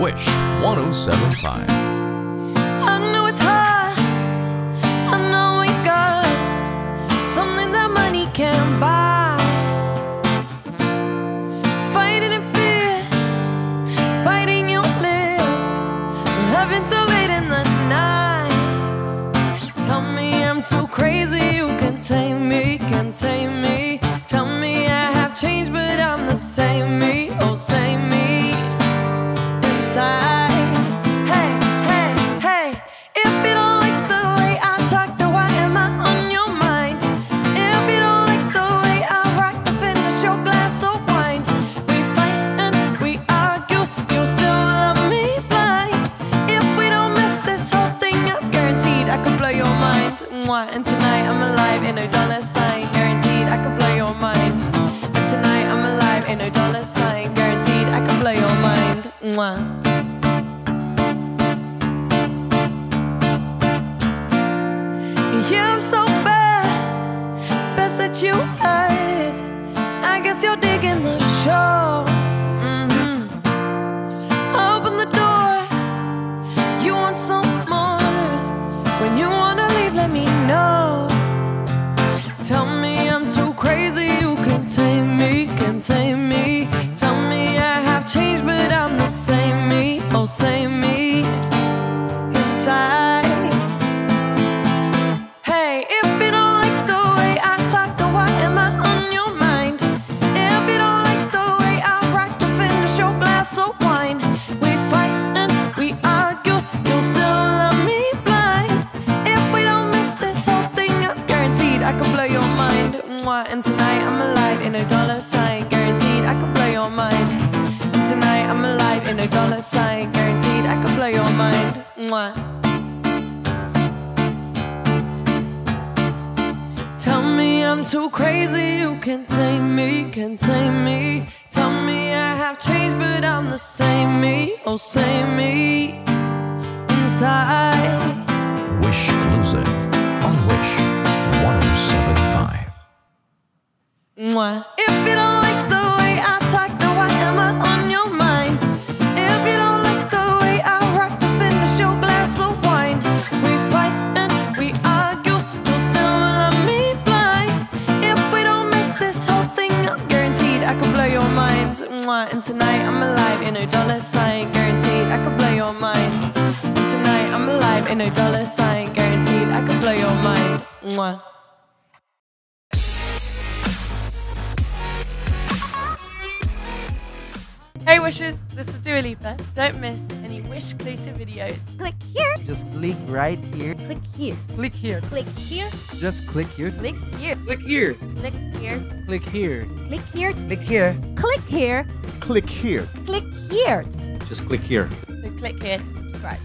Wish 1075. I know it's hard. I know we got something that money can't buy. Fighting it fits, biting your lip, loving till late in the night. Tell me I'm too crazy, you can tame me, can tame could blow your mind. Mwah. And tonight I'm alive, ain't no dollar sign. Guaranteed I could blow your mind. And tonight I'm alive, ain't no dollar sign. Guaranteed I could blow your mind. Mwah. Yeah, I'm so bad. Best that you hide. I guess you're digging the show. Mind. And tonight I'm alive in a dollar sign, guaranteed I can blow your mind. And tonight I'm alive in a dollar sign, guaranteed I can blow your mind. Mwah. Tell me I'm too crazy, you can tame me, can tame me. Tell me I have changed, but I'm the same me, oh same me inside. Wish exclusive If you don't like the way I talk, then why am I on your mind? If you don't like the way I rock, then finish your glass of wine. We fight and we argue, you'll still love me blind. If we don't mess this whole thing up, guaranteed I can blow your mind. And tonight I'm alive in a dollar sign, guaranteed I can blow your mind. And tonight I'm alive in a dollar sign, guaranteed I can blow your mind. Mwah. Hey Wishers, this is Dua Lipa. Don't miss any Wish exclusive videos. Click here. Just click right here. Click here. Click here. Click here. Just click here. Click here. Click here. Click here. Click here. Click here. Click here. Click here. Click here. Click here. Just click here. So click here to subscribe.